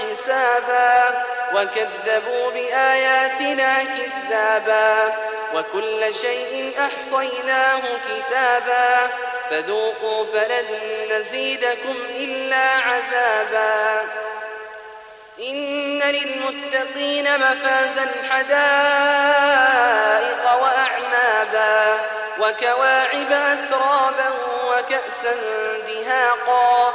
حسابا وكذبوا بآياتنا كذابا وكل شيء أحصيناه كتابا فذوقوا فلن نزيدكم إلا عذابا إن للمتقين مفازا حدائق وأعنابا وكواعب أترابا وكأسا دهاقا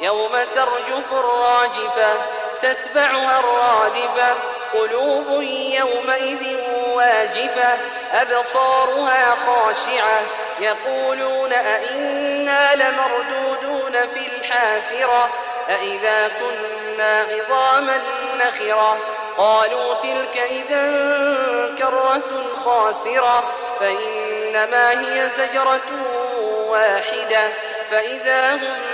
يوم ترجف الراجفة تتبعها الرادفة قلوب يومئذ واجفة أبصارها خاشعة يقولون أئنا لمردودون في الحافرة أئذا كنا عظاما نخرة؟ قالوا تلك إذا كرة خاسرة فإنما هي زجرة واحدة فإذا هم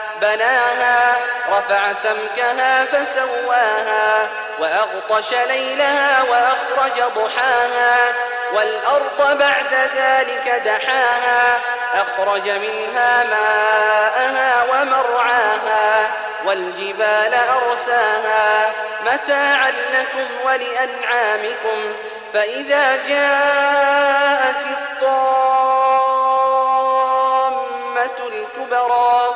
بناها رفع سمكها فسواها وأغطش ليلها وأخرج ضحاها والأرض بعد ذلك دحاها أخرج منها ماءها ومرعاها والجبال أرساها. متاعا لكم ولأنعامكم فإذا جاءت الطامة الكبرى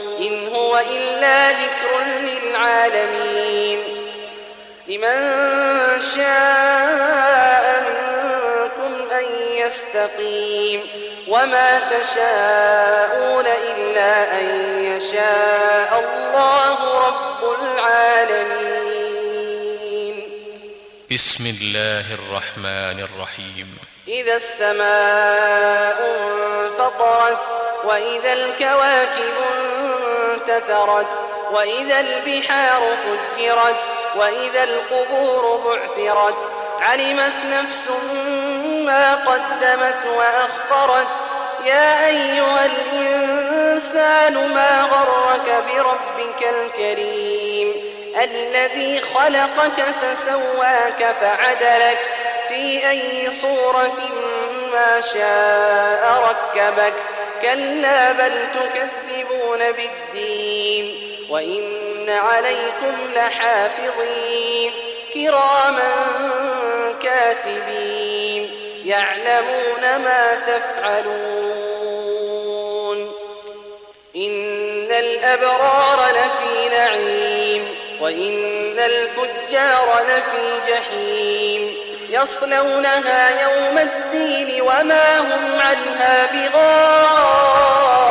إن هو إلا ذكر للعالمين. لمن شاء من يستقيم وما تشاءون إلا أن يشاء الله رب العالمين. بسم الله الرحمن الرحيم. إذا السماء انفطرت وإذا الكواكب انتثرت وإذا البحار فجرت وإذا القبور بعثرت علمت نفس ما قدمت وأخطرت. يا أيها الإنسان ما غرك بربك الكريم؟ الذي خلقك فسواك فعدلك في أي صورة ما شاء ركبك. كلا بل تكذبون بالدين وإن عليكم لحافظين كراما كاتبين يعلمون ما تفعلون إن الأبرار لفي نعيم وإن الفجار لفي جحيم يصلونها يوم الدين وما هم عنها بغائبين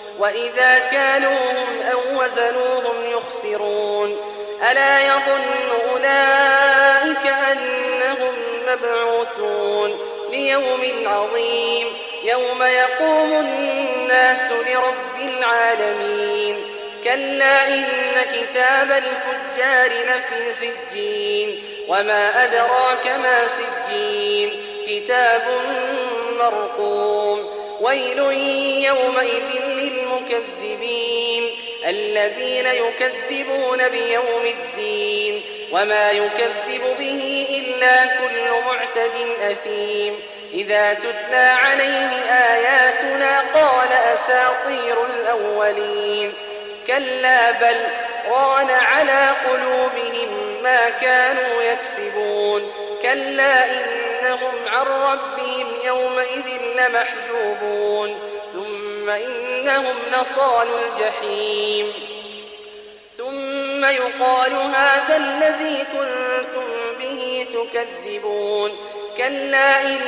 وإذا كانوهم أو وزنوهم يخسرون ألا يظن أولئك أنهم مبعوثون ليوم عظيم يوم يقوم الناس لرب العالمين. كلا إن كتاب الفجار لفي سجين وما أدراك ما سجين كتاب مرقوم. ويل يومئذ للمكذبين الذين يكذبون بيوم الدين وما يكذب به إلا كل معتد أثيم إذا تتلى عليه آياتنا قال أساطير الأولين كلا بل ران على قلوبهم ما كانوا يكسبون كلا إنهم عن ربهم يومئذ لمحجوبون ثم إنهم لصال الجحيم. ثم يقال هذا الذي كنتم به تكذبون. كلا إن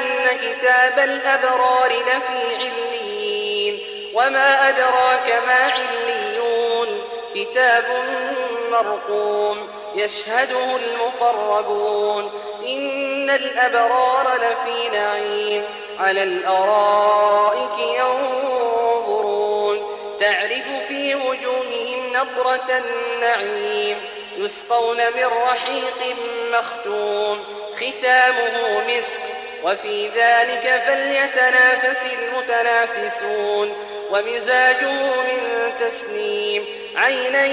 كتاب الأبرار لفي عليين. وما أدراك ما عليون. كتاب مرقوم يشهده المقربون. إن الأبرار لفي نعيم. على الأرائك نظرة النعيم يسقون من رحيق مختوم ختامه مسك. وفي ذلك فليتنافس المتنافسون. ومزاجه من تسنيم عينا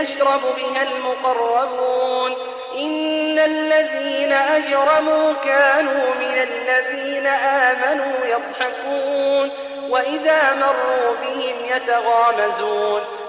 يشرب بها المقربون. إن الذين أجرموا كانوا من الذين آمنوا يضحكون. وإذا مروا بهم يتغامزون.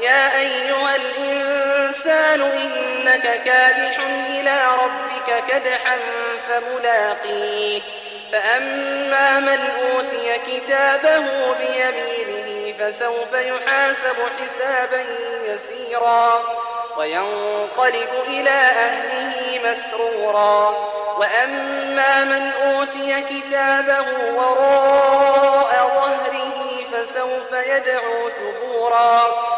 يا أيها الإنسان إنك كادح إلى ربك كدحا فملاقيه. فأما من أوتي كتابه بيمينه فسوف يحاسب حسابا يسيرا وينقلب إلى أهله مسرورا. وأما من أوتي كتابه وراء ظهره فسوف يدعو ثبورا.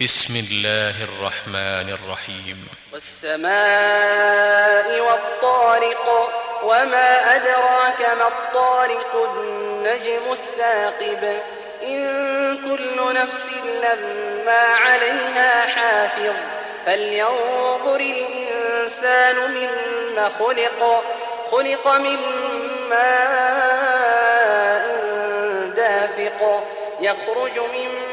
بسم الله الرحمن الرحيم. والسماء والطارق وما أدراك ما الطارق النجم الثاقب. إن كل نفس لما عليها حافظ. فلينظر الإنسان مما خلق. خلق من ماء دافق. يخرج من